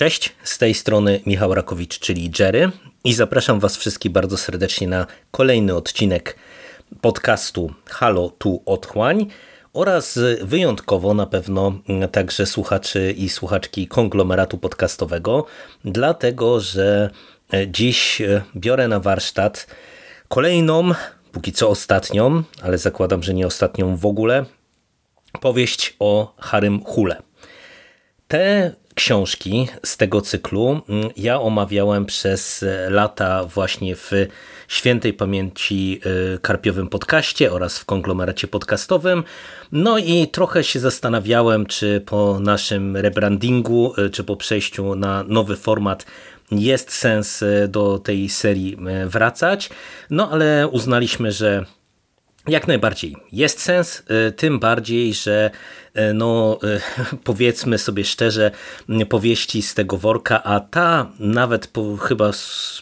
Cześć, z tej strony Michał Rakowicz, czyli Jerry i zapraszam Was wszystkich bardzo serdecznie na kolejny odcinek podcastu Halo tu Otchłań oraz wyjątkowo na pewno także słuchaczy i słuchaczki konglomeratu podcastowego, dlatego że dziś biorę na warsztat kolejną, póki co ostatnią, ale zakładam, że nie ostatnią w ogóle, powieść o Harym Hule. Te książki z tego cyklu mm, ja omawiałem przez lata właśnie w świętej pamięci y, Karpiowym podcaście oraz w konglomeracie podcastowym. No i trochę się zastanawiałem, czy po naszym rebrandingu, y, czy po przejściu na nowy format jest sens do tej serii wracać. No ale uznaliśmy, że jak najbardziej jest sens, tym bardziej, że E, no e, powiedzmy sobie szczerze, powieści z tego worka, a ta nawet po, chyba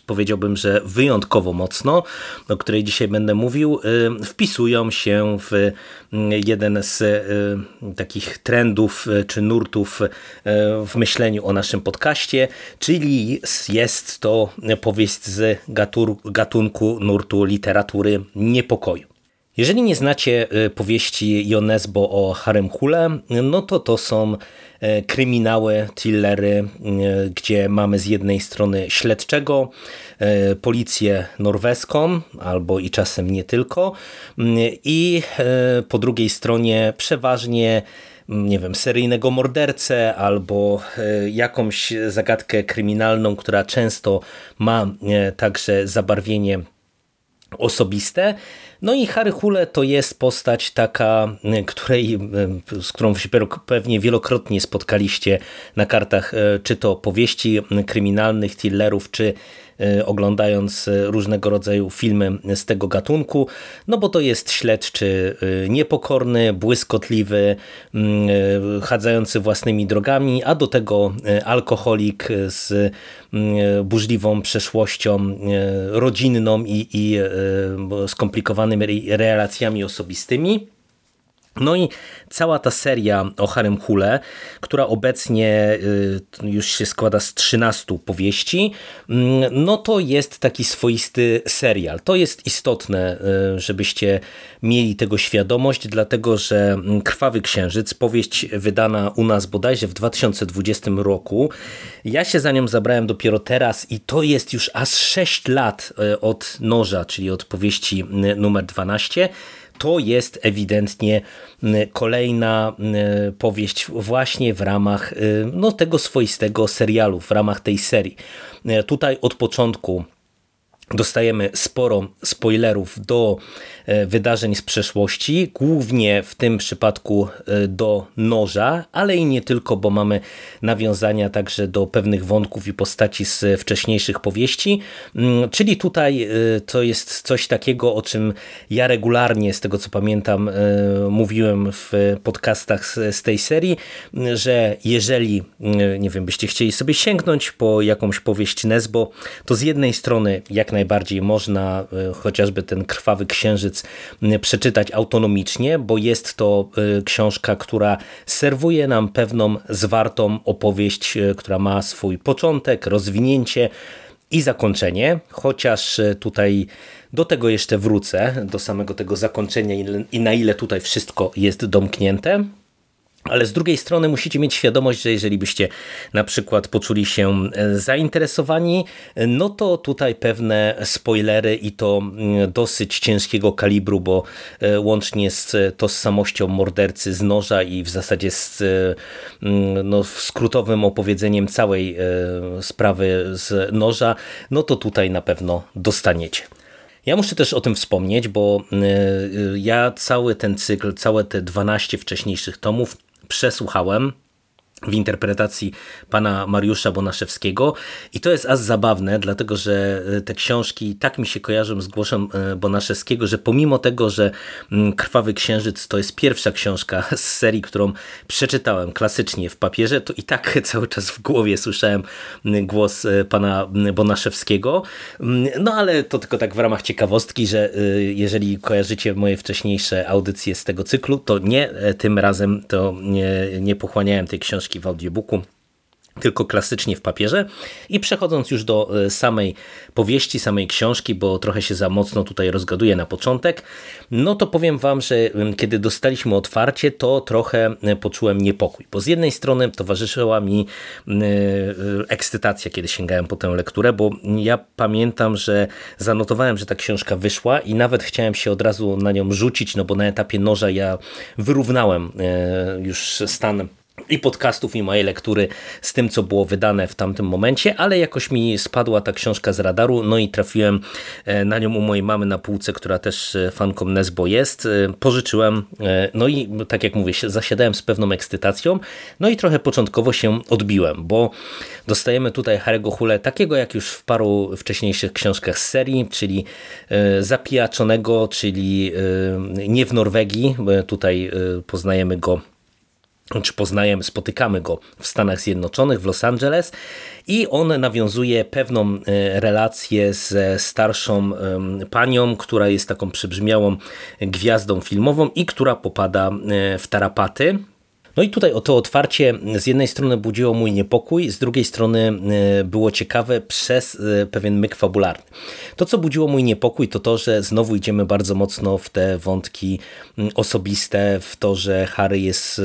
powiedziałbym, że wyjątkowo mocno, o której dzisiaj będę mówił, wpisują się w jeden z takich trendów czy nurtów w myśleniu o naszym podcaście, czyli jest to powieść z gatunku nurtu literatury niepokoju. Jeżeli nie znacie y, powieści Jonesbo o Harem Hule, no to to są y, kryminały, thrillery, gdzie mamy z jednej strony śledczego, policję norweską, albo i czasem nie tylko, i po drugiej stronie przeważnie nie wiem, seryjnego mordercę albo jakąś zagadkę kryminalną, która często ma także zabarwienie osobiste. No i Harry Hule to jest postać taka, której, z którą się pewnie wielokrotnie spotkaliście na kartach, e, czy to powieści kryminalnych, thrillerów, czy oglądając e, różnego rodzaju filmy z tego gatunku, no bo to jest śledczy e, niepokorny, błyskotliwy, mm, chadzający własnymi drogami, a do tego alkoholik z mm, burzliwą przeszłością rodzinną i, i skomplikowanymi relacjami osobistymi. No i cała ta seria o Harem Hule, która obecnie y, już się składa z 13 powieści, mm, no to jest taki swoisty serial. To jest istotne, y, żebyście mieli tego świadomość, dlatego że mm, Krwawy Księżyc, powieść wydana u nas bodajże w 2020 roku, ja się za nią zabrałem dopiero teraz i to jest już aż 6 lat y, od Noża, czyli od powieści numer 12, to jest ewidentnie kolejna powieść właśnie w ramach no, tego swoistego serialu, w ramach tej serii. Tutaj od początku dostajemy sporo spoilerów do e, wydarzeń z przeszłości, głównie w tym przypadku e, do noża, ale i nie tylko, bo mamy nawiązania także do pewnych wątków i postaci z wcześniejszych powieści, mm, czyli tutaj e, to jest coś takiego, o czym ja regularnie, z tego co pamiętam, mówiłem w podcastach z tej serii, że jeżeli, nie wiem, byście chcieli sobie sięgnąć po jakąś powieść Nesbo, to z jednej strony jak najbardziej można e, chociażby ten Krwawy Księżyc przeczytać autonomicznie, bo jest to e, książka, która serwuje nam pewną zwartą opowieść, e, która ma swój początek, rozwinięcie i zakończenie, chociaż tutaj do tego jeszcze wrócę, do samego tego zakończenia i na ile tutaj wszystko jest domknięte. Ale z drugiej strony musicie mieć świadomość, że jeżeli byście na przykład poczuli się e, zainteresowani, no to tutaj pewne spoilery i to mm, dosyć ciężkiego kalibru, bo e, łącznie z tożsamością mordercy z noża i w zasadzie z e, mm, no, skrótowym opowiedzeniem całej sprawy z noża, no to tutaj na pewno dostaniecie. Ja muszę też o tym wspomnieć, bo ja cały ten cykl, całe te 12 wcześniejszych tomów przesłuchałem w interpretacji pana Mariusza Bonaszewskiego i to jest aż zabawne, dlatego że e, te książki tak mi się kojarzą z głosem e, Bonaszewskiego, że pomimo tego, że mm, Krwawy Księżyc to jest pierwsza książka z serii, którą przeczytałem klasycznie w papierze, to i tak cały czas w głowie słyszałem mm, głos e, pana mm, Bonaszewskiego. No ale to tylko tak w ramach ciekawostki, że jeżeli kojarzycie moje wcześniejsze audycje z tego cyklu, to nie tym razem to nie, nie pochłaniałem tej książki książki w audiobooku, tylko klasycznie w papierze. I przechodząc już do e, samej powieści, samej książki, bo trochę się za mocno tutaj rozgaduję na początek, no to powiem wam, że kiedy dostaliśmy otwarcie, to trochę e, poczułem niepokój, bo z jednej strony towarzyszyła mi e, ekscytacja, kiedy sięgałem po tę lekturę, bo ja pamiętam, że zanotowałem, że ta książka wyszła i nawet chciałem się od razu na nią rzucić, no bo na etapie noża ja wyrównałem już stan i podcastów, i mojej lektury z tym, co było wydane w tamtym momencie, ale jakoś mi spadła ta książka z radaru, no i trafiłem e, na nią u mojej mamy na półce, która też e, fanką Nesbo jest. E, pożyczyłem, no i tak jak mówię, zasiadałem z pewną ekscytacją, no i trochę początkowo się odbiłem, bo dostajemy tutaj Harry'ego Hule takiego jak już w paru wcześniejszych książkach z serii, czyli zapijaczonego, czyli nie w Norwegii, tutaj poznajemy go czy poznajemy, spotykamy go w Stanach Zjednoczonych, w Los Angeles i on nawiązuje pewną e, relację ze starszą panią, która jest taką przybrzmiałą gwiazdą filmową i która popada e, w tarapaty. No i tutaj o to otwarcie z jednej strony budziło mój niepokój, z drugiej strony e, było ciekawe przez e, pewien myk fabularny. To, co budziło mój niepokój, to to, że znowu idziemy bardzo mocno w te wątki osobiste, w to, że Harry jest e,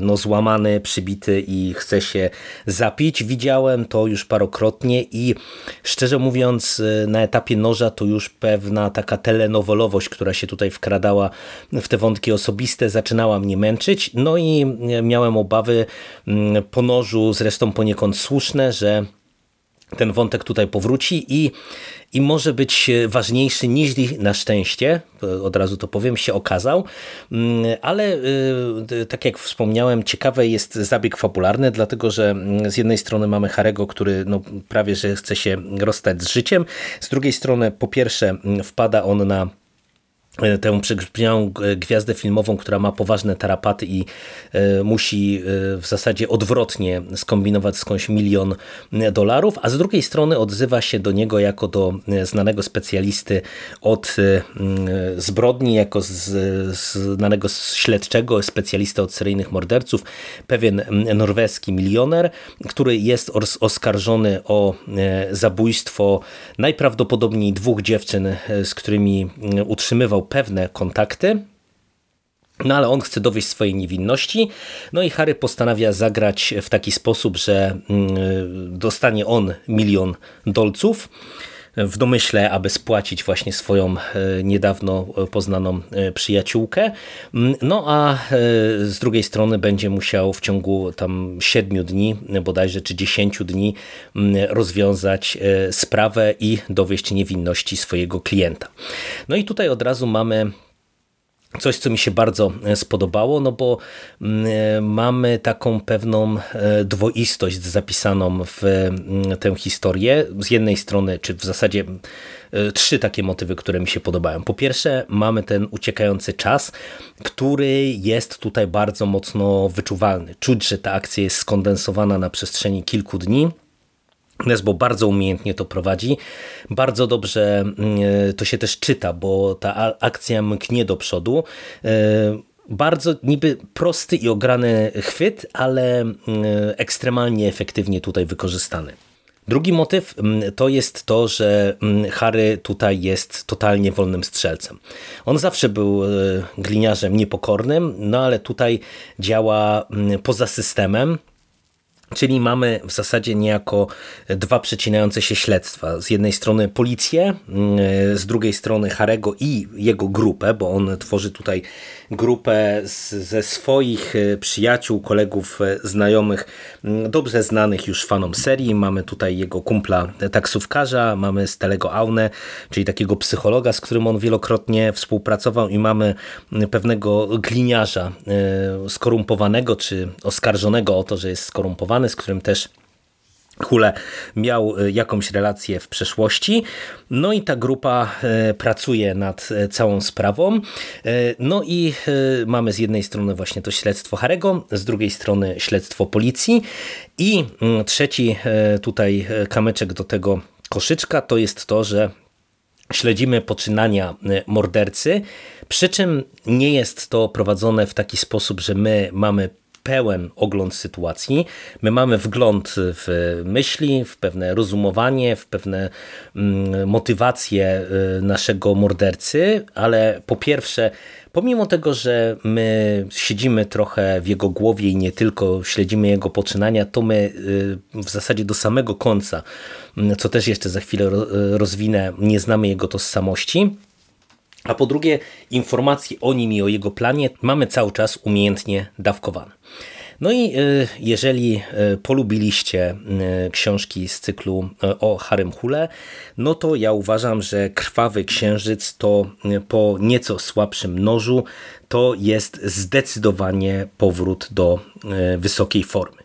no, złamany, przybity i chce się zapić. Widziałem to już parokrotnie i szczerze mówiąc, na etapie noża to już pewna taka telenowolowość, która się tutaj wkradała w te wątki osobiste, zaczynała mnie męczyć. No i miałem obawy mm, po nożu, zresztą poniekąd słuszne, że ten wątek tutaj powróci i, i może być ważniejszy niż na szczęście, od razu to powiem, się okazał, mm, ale y, tak jak wspomniałem, ciekawy jest zabieg fabularny, dlatego że mm, z jednej strony mamy Harego, który no, prawie że chce się rozstać z życiem, z drugiej strony po pierwsze wpada on na E, tę przegrzbniałą gwiazdę filmową, która ma poważne tarapaty i e, musi e, w zasadzie odwrotnie skombinować skądś milion dolarów, a z drugiej strony odzywa się do niego jako do znanego specjalisty od zbrodni, jako z, znanego śledczego, specjalista od seryjnych morderców, pewien norweski milioner, który jest oskarżony o zabójstwo najprawdopodobniej dwóch dziewczyn, z którymi utrzymywał pewne kontakty, no ale on chce dowieść swojej niewinności, no i Harry postanawia zagrać w taki sposób, że mm, dostanie on milion dolców, w domyśle, aby spłacić właśnie swoją e, niedawno poznaną e, przyjaciółkę. Mm, no a e, z drugiej strony będzie musiał w ciągu tam siedmiu dni, bodajże czy dziesięciu dni mm, rozwiązać sprawę i dowieść niewinności swojego klienta. No i tutaj od razu mamy Coś, co mi się bardzo e, spodobało, no bo mm, e, mamy taką pewną e, dwoistość zapisaną w mm, tę historię. Z jednej strony, czy w zasadzie trzy takie motywy, które mi się podobają. Po pierwsze, mamy ten uciekający czas, który jest tutaj bardzo mocno wyczuwalny. Czuć, że ta akcja jest skondensowana na przestrzeni kilku dni Nesbo bardzo umiejętnie to prowadzi, bardzo dobrze mm, to się też czyta, bo ta akcja mknie do przodu. E, bardzo niby prosty i ograny chwyt, ale mm, ekstremalnie efektywnie tutaj wykorzystany. Drugi motyw mm, to jest to, że Harry tutaj jest totalnie wolnym strzelcem. On zawsze był e, gliniarzem niepokornym, no ale tutaj działa poza systemem, Czyli mamy w zasadzie niejako dwa przecinające się śledztwa. Z jednej strony policję, mm, z drugiej strony Harego i jego grupę, bo on tworzy tutaj grupę z, ze swoich e, przyjaciół, kolegów, e, znajomych, mm, dobrze znanych już fanom serii. Mamy tutaj jego kumpla e, taksówkarza, mamy Stelego Aune, czyli takiego psychologa, z którym on wielokrotnie współpracował i mamy mm, pewnego gliniarza skorumpowanego, czy oskarżonego o to, że jest skorumpowany, z którym też Hule miał e, jakąś relację w przeszłości. No i ta grupa e, pracuje nad e, całą sprawą. No i mamy z jednej strony właśnie to śledztwo Harego, z drugiej strony śledztwo policji i mm, trzeci tutaj kamyczek do tego koszyczka to jest to, że śledzimy poczynania mordercy, przy czym nie jest to prowadzone w taki sposób, że my mamy pełen ogląd sytuacji. My mamy wgląd w myśli, w pewne rozumowanie, w pewne mm, motywacje naszego mordercy, ale po pierwsze pomimo tego, że my siedzimy trochę w jego głowie i nie tylko śledzimy jego poczynania, to my w zasadzie do samego końca, co też jeszcze za chwilę rozwinę, nie znamy jego tożsamości. A po drugie, informacje o nim i o jego planie mamy cały czas umiejętnie dawkowane. No i y, jeżeli y, polubiliście książki z cyklu o Harem Hule, no to ja uważam, że Krwawy Księżyc to po nieco słabszym nożu to jest zdecydowanie powrót do wysokiej formy.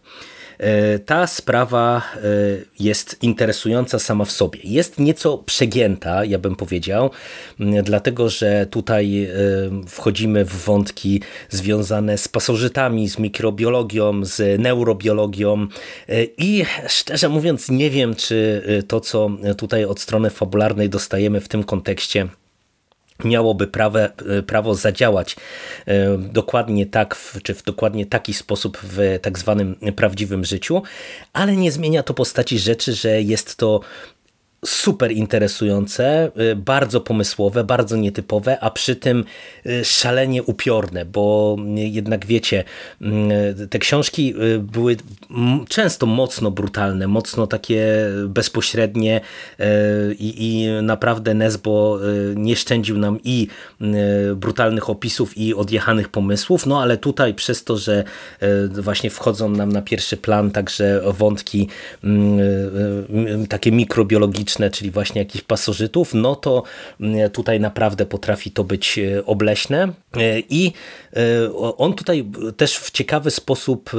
E, ta sprawa e, jest interesująca sama w sobie. Jest nieco przegięta, ja bym powiedział, dlatego że tutaj e, wchodzimy w wątki związane z pasożytami, z mikrobiologią, z neurobiologią i szczerze mówiąc nie wiem, czy to, co tutaj od strony fabularnej dostajemy w tym kontekście miałoby prawe, prawo zadziałać e, dokładnie tak, czy w dokładnie taki sposób w tak zwanym prawdziwym życiu, ale nie zmienia to postaci rzeczy, że jest to super interesujące, y, bardzo pomysłowe, bardzo nietypowe, a przy tym y, szalenie upiorne, bo jednak wiecie, y, te książki były często mocno brutalne, mocno takie bezpośrednie i, i naprawdę Nesbo nie szczędził nam i brutalnych opisów i odjechanych pomysłów, no ale tutaj przez to, że właśnie wchodzą nam na pierwszy plan także wątki takie mikrobiologiczne, czyli właśnie jakichś pasożytów, no to mm, tutaj naprawdę potrafi to być e, obleśne. E, i e, on tutaj też w ciekawy sposób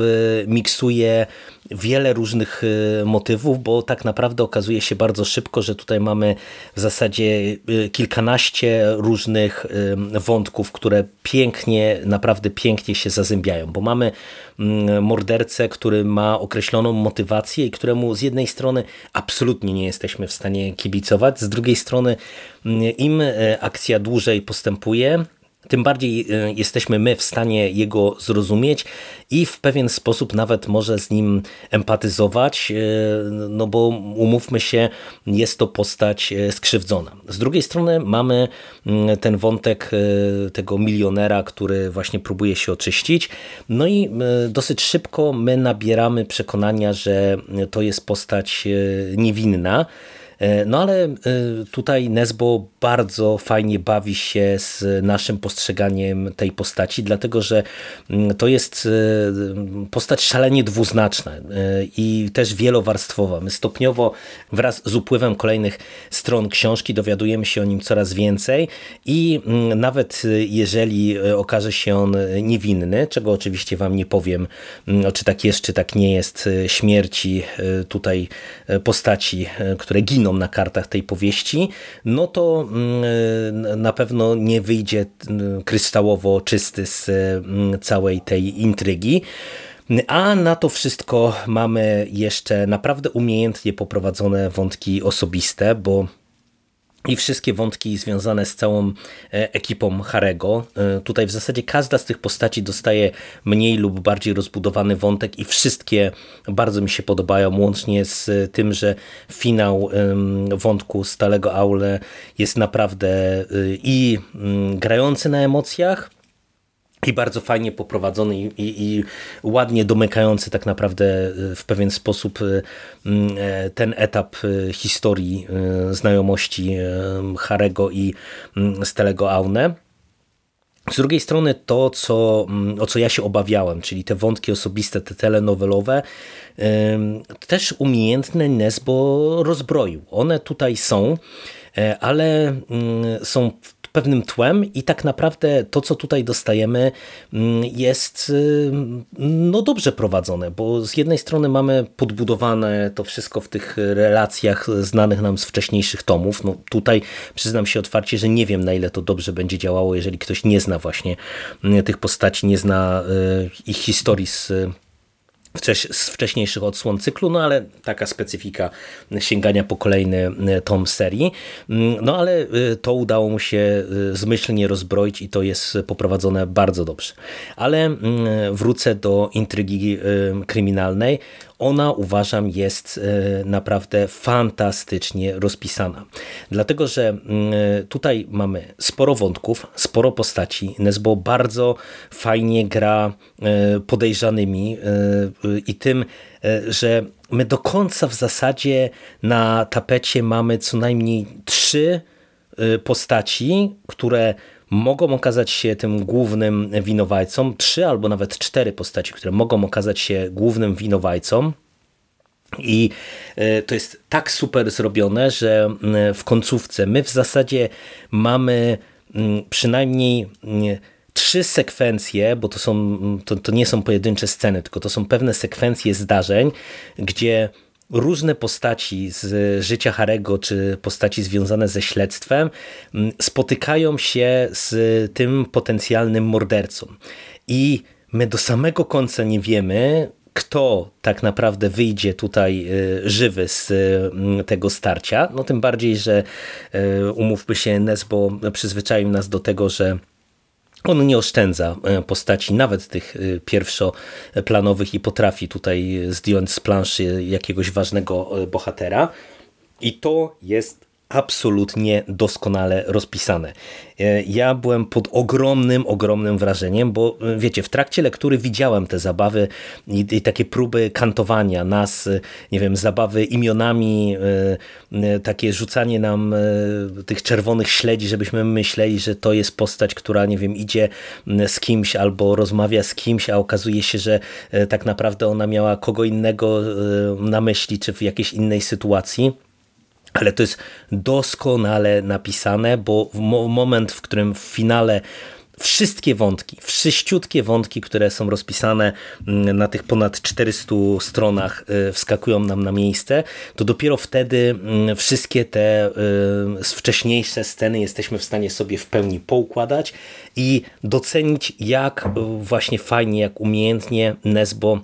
miksuje wiele różnych motywów, bo tak naprawdę okazuje się bardzo szybko, że tutaj mamy w zasadzie kilkanaście różnych wątków, które pięknie, naprawdę pięknie się zazębiają, bo mamy mm, mordercę, który ma określoną motywację i któremu z jednej strony absolutnie nie jesteśmy w stanie kibicować. Z drugiej strony, mm, im akcja dłużej postępuje, tym bardziej e, jesteśmy my w stanie jego zrozumieć i w pewien sposób nawet może z nim empatyzować, e, no bo umówmy się, jest to postać skrzywdzona. Z drugiej strony mamy mm, ten wątek tego milionera, który właśnie próbuje się oczyścić, no i dosyć szybko my nabieramy przekonania, że to jest postać niewinna, E, no ale e, tutaj Nesbo bardzo fajnie bawi się z naszym postrzeganiem tej postaci, dlatego że mm, to jest e, postać szalenie dwuznaczna i też wielowarstwowa. My stopniowo wraz z upływem kolejnych stron książki dowiadujemy się o nim coraz więcej i mm, nawet jeżeli okaże się on niewinny, czego oczywiście wam nie powiem, mm, czy tak jest, czy tak nie jest, śmierci tutaj postaci, które giną na kartach tej powieści, no to mm, na pewno nie wyjdzie kryształowo czysty z mm, całej tej intrygi. A na to wszystko mamy jeszcze naprawdę umiejętnie poprowadzone wątki osobiste, bo i wszystkie wątki związane z całą e, ekipą Harego. E, tutaj w zasadzie każda z tych postaci dostaje mniej lub bardziej rozbudowany wątek i wszystkie bardzo mi się podobają, łącznie z tym, że finał wątku Stalego Aule jest naprawdę e, i mm, grający na emocjach, i bardzo fajnie poprowadzony i, i, i, ładnie domykający tak naprawdę e, w pewien sposób e, e, ten etap historii znajomości Harego i Stelego Aune. Z drugiej strony to, co, o co ja się obawiałem, czyli te wątki osobiste, te telenowelowe, też umiejętne Nesbo rozbroił. One tutaj są, ale są pewnym tłem i tak naprawdę to, co tutaj dostajemy mm, jest y, no dobrze prowadzone, bo z jednej strony mamy podbudowane to wszystko w tych relacjach znanych nam z wcześniejszych tomów. No tutaj przyznam się otwarcie, że nie wiem na ile to dobrze będzie działało, jeżeli ktoś nie zna właśnie mm, tych postaci, nie zna y, ich historii z z wcześniejszych odsłon cyklu, no ale taka specyfika sięgania po kolejny e, tom serii. Mm, no ale e, to udało mu się e, zmyślnie rozbroić i to jest poprowadzone bardzo dobrze. Ale mm, wrócę do intrygi kryminalnej ona uważam jest e, naprawdę fantastycznie rozpisana. Dlatego, że mm, tutaj mamy sporo wątków, sporo postaci. Nesbo bardzo fajnie gra e, podejrzanymi e, i tym, że my do końca w zasadzie na tapecie mamy co najmniej trzy postaci, które mogą okazać się tym głównym winowajcą, trzy albo nawet cztery postaci, które mogą okazać się głównym winowajcą. I e, to jest tak super zrobione, że w końcówce my w zasadzie mamy przynajmniej trzy sekwencje, bo to, są, to, to nie są pojedyncze sceny, tylko to są pewne sekwencje zdarzeń, gdzie różne postaci z życia Harego, czy postaci związane ze śledztwem, spotykają się z tym potencjalnym mordercą. I my do samego końca nie wiemy, kto tak naprawdę wyjdzie tutaj y, żywy z tego starcia. No tym bardziej, że y, umówmy się, Nesbo przyzwyczaił nas do tego, że on nie oszczędza e, postaci, nawet tych e, pierwszoplanowych i potrafi tutaj zdjąć z planszy jakiegoś ważnego e, bohatera. I to jest absolutnie doskonale rozpisane. E, ja byłem pod ogromnym, ogromnym wrażeniem, bo e, wiecie, w trakcie lektury widziałem te zabawy i, i takie próby kantowania nas, e, nie wiem, zabawy imionami, takie rzucanie nam tych czerwonych śledzi, żebyśmy myśleli, że to jest postać, która, nie wiem, idzie z kimś albo rozmawia z kimś, a okazuje się, że tak naprawdę ona miała kogo innego na myśli, czy w jakiejś innej sytuacji. Ale to jest doskonale napisane, bo w moment, w którym w finale wszystkie wątki, wszyściutkie wątki, które są rozpisane mm, na tych ponad 400 stronach y, wskakują nam na miejsce, to dopiero wtedy mm, wszystkie te y, wcześniejsze sceny jesteśmy w stanie sobie w pełni poukładać i docenić jak właśnie fajnie, jak umiejętnie Nesbo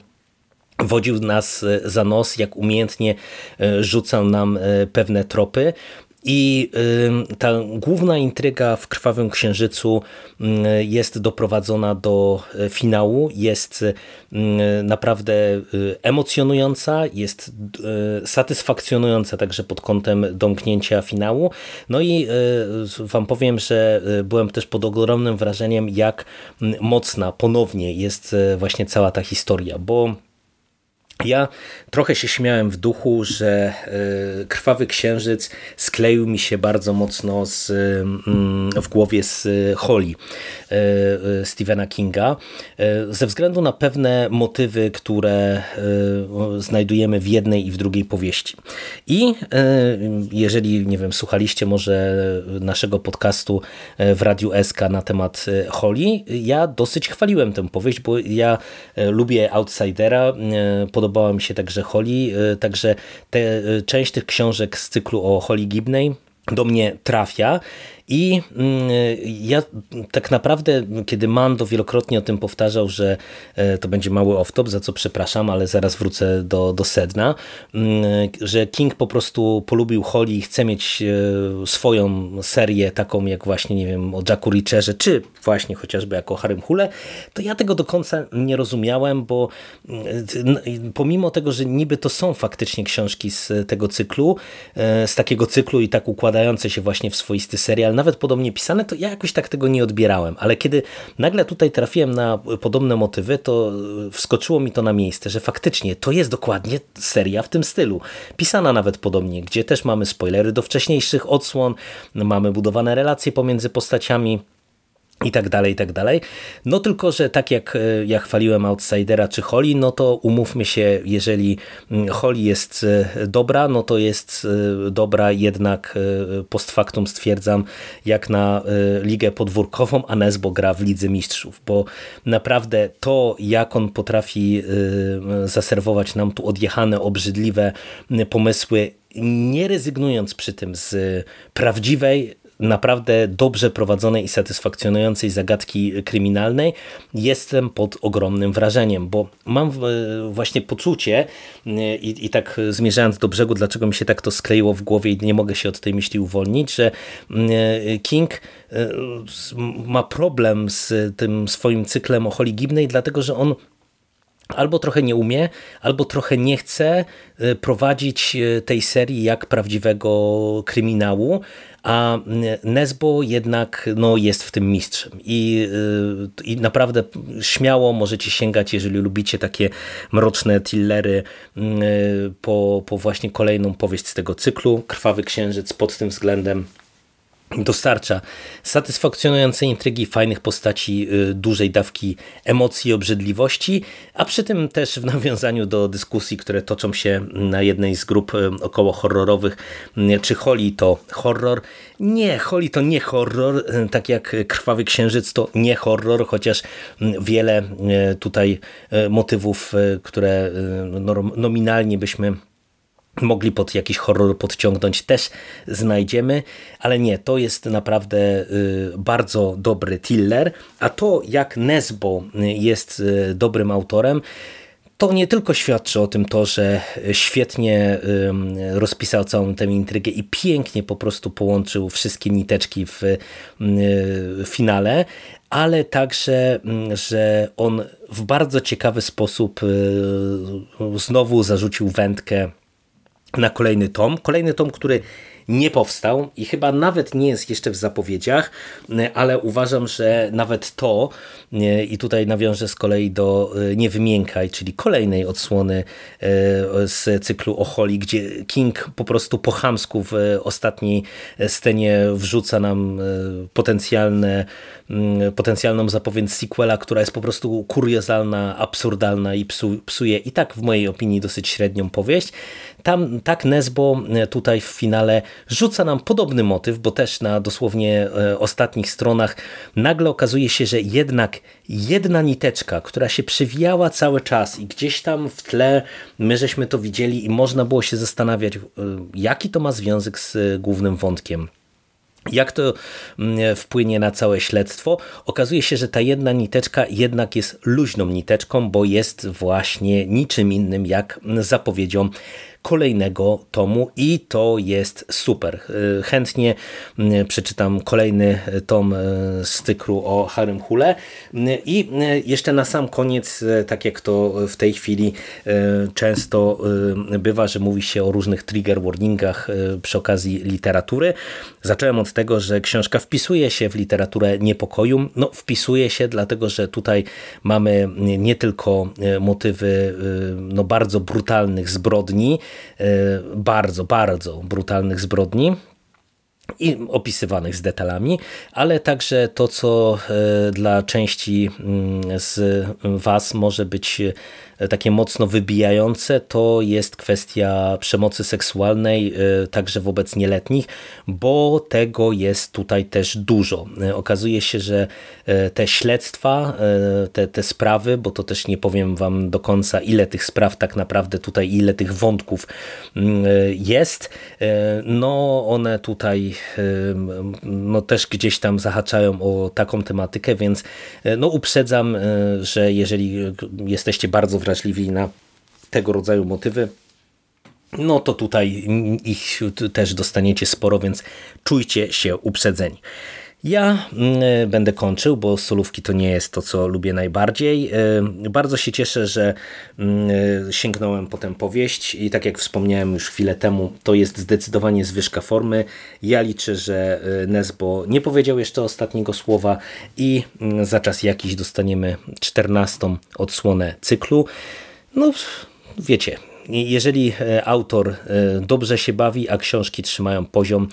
wodził nas e, za nos, jak umiejętnie e, rzucał nam e, pewne tropy. I ta główna intryga w Krwawym Księżycu jest doprowadzona do finału, jest naprawdę emocjonująca, jest satysfakcjonująca także pod kątem domknięcia finału. No i wam powiem, że byłem też pod ogromnym wrażeniem, jak mocna ponownie jest właśnie cała ta historia, bo ja trochę się śmiałem w duchu, że e, Krwawy Księżyc skleił mi się bardzo mocno z, mm, w głowie z Holly e, e, Stephena Kinga ze względu na pewne motywy, które znajdujemy w jednej i w drugiej powieści. I jeżeli, nie wiem, słuchaliście może naszego podcastu w Radiu SK na temat Holly, ja dosyć chwaliłem tę powieść, bo ja lubię Outsidera, podobała mi się także Holly, y, także te, y, część tych książek z cyklu o Holly Gibney do mnie trafia i mm, ja tak naprawdę, kiedy Mando wielokrotnie o tym powtarzał, że e, to będzie mały off-top, za co przepraszam, ale zaraz wrócę do, do sedna, mm, że King po prostu polubił Holly i chce mieć e, swoją serię, taką jak właśnie, nie wiem, o Jacku Richerze, czy właśnie chociażby jako Harrym Hule, to ja tego do końca nie rozumiałem, bo mm, pomimo tego, że niby to są faktycznie książki z tego cyklu, e, z takiego cyklu i tak układające się właśnie w swoisty serial, nawet podobnie pisane, to ja jakoś tak tego nie odbierałem, ale kiedy nagle tutaj trafiłem na podobne motywy, to wskoczyło mi to na miejsce, że faktycznie to jest dokładnie seria w tym stylu. Pisana nawet podobnie, gdzie też mamy spoilery do wcześniejszych odsłon, mamy budowane relacje pomiędzy postaciami, i tak dalej, i tak dalej. No tylko, że tak jak e, ja chwaliłem Outsidera czy Holly, no to umówmy się, jeżeli mm, Holly jest e, dobra, no to jest e, dobra jednak post factum stwierdzam, jak na ligę podwórkową, a Nesbo gra w Lidze Mistrzów, bo naprawdę to, jak on potrafi zaserwować nam tu odjechane, obrzydliwe pomysły, nie rezygnując przy tym z prawdziwej naprawdę dobrze prowadzonej i satysfakcjonującej zagadki kryminalnej jestem pod ogromnym wrażeniem, bo mam właśnie poczucie i, i tak zmierzając do brzegu, dlaczego mi się tak to skleiło w głowie i nie mogę się od tej myśli uwolnić, że King ma problem z tym swoim cyklem o Holly Gibney, dlatego że on albo trochę nie umie, albo trochę nie chce y, prowadzić y, tej serii jak prawdziwego kryminału, a y, Nesbo jednak no, jest w tym mistrzem I, i naprawdę śmiało możecie sięgać, jeżeli lubicie takie mroczne thrillery po, po właśnie kolejną powieść z tego cyklu. Krwawy Księżyc pod tym względem dostarcza satysfakcjonującej intrygi, fajnych postaci, y, dużej dawki emocji i obrzydliwości, a przy tym też w nawiązaniu do dyskusji, które toczą się na jednej z grup y, około horrorowych, y, czy Holly to horror. Nie, Holly to nie horror, tak jak Krwawy Księżyc to nie horror, chociaż wiele tutaj motywów, które nominalnie byśmy mogli pod jakiś horror podciągnąć, też znajdziemy, ale nie, to jest naprawdę y, bardzo dobry thriller, a to jak Nesbo jest y, dobrym autorem, to nie tylko świadczy o tym to, że świetnie rozpisał całą tę intrygę i pięknie po prostu połączył wszystkie niteczki w y, finale, ale także, że on w bardzo ciekawy sposób znowu zarzucił wędkę na kolejny tom. Kolejny tom, który nie powstał i chyba nawet nie jest jeszcze w zapowiedziach, ale uważam, że nawet to i tutaj nawiążę z kolei do e, Nie wymiękaj, czyli kolejnej odsłony e, z cyklu o Holly, gdzie King po prostu po chamsku w ostatniej scenie wrzuca nam e, potencjalne, potencjalną zapowiedź sequela, która jest po prostu kuriozalna, absurdalna i psuje i tak w mojej opinii dosyć średnią powieść. Tam tak Nesbo tutaj w finale rzuca nam podobny motyw, bo też na dosłownie ostatnich stronach nagle okazuje się, że jednak jedna niteczka, która się przewijała cały czas i gdzieś tam w tle my żeśmy to widzieli i można było się zastanawiać, y, jaki to ma związek z głównym wątkiem. Jak to mm, wpłynie na całe śledztwo? Okazuje się, że ta jedna niteczka jednak jest luźną niteczką, bo jest właśnie niczym innym jak zapowiedzią kolejnego tomu i to jest super. E, chętnie przeczytam kolejny tom e, z cyklu o Harem Hule i jeszcze na sam koniec, tak jak to w tej chwili często bywa, że mówi się o różnych trigger warningach przy okazji literatury. Zacząłem od tego, że książka wpisuje się w literaturę niepokoju. No wpisuje się dlatego, że tutaj mamy nie tylko motywy no, bardzo brutalnych zbrodni, bardzo, bardzo brutalnych zbrodni i opisywanych z detalami, ale także to, co e, dla części mm, z Was może być takie mocno wybijające, to jest kwestia przemocy seksualnej, e, także wobec nieletnich, bo tego jest tutaj też dużo. E, okazuje się, że te śledztwa, te, te sprawy, bo to też nie powiem Wam do końca, ile tych spraw tak naprawdę tutaj, ile tych wątków mm, jest, no one tutaj no też gdzieś tam zahaczają o taką tematykę, więc no uprzedzam, że jeżeli jesteście bardzo wrażliwi na tego rodzaju motywy, no to tutaj ich też dostaniecie sporo, więc czujcie się uprzedzeni. Ja mm, będę kończył, bo solówki to nie jest to, co lubię najbardziej. Y, bardzo się cieszę, że mm, sięgnąłem po tę powieść i tak jak wspomniałem już chwilę temu, to jest zdecydowanie zwyżka formy. Ja liczę, że y, Nesbo nie powiedział jeszcze ostatniego słowa i mm, za czas jakiś dostaniemy 14 odsłonę cyklu. No, wiecie, jeżeli e, autor e, dobrze się bawi, a książki trzymają poziom,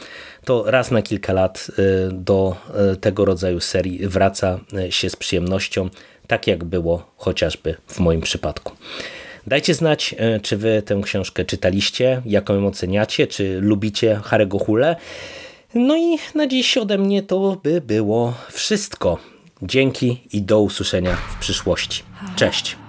to raz na kilka lat e, do tego rodzaju serii wraca się z przyjemnością, tak jak było chociażby w moim przypadku. Dajcie znać, czy wy tę książkę czytaliście, jaką ją oceniacie, czy lubicie Harry'ego Hule. No i na dziś ode mnie to by było wszystko. Dzięki i do usłyszenia w przyszłości. Cześć.